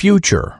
Future.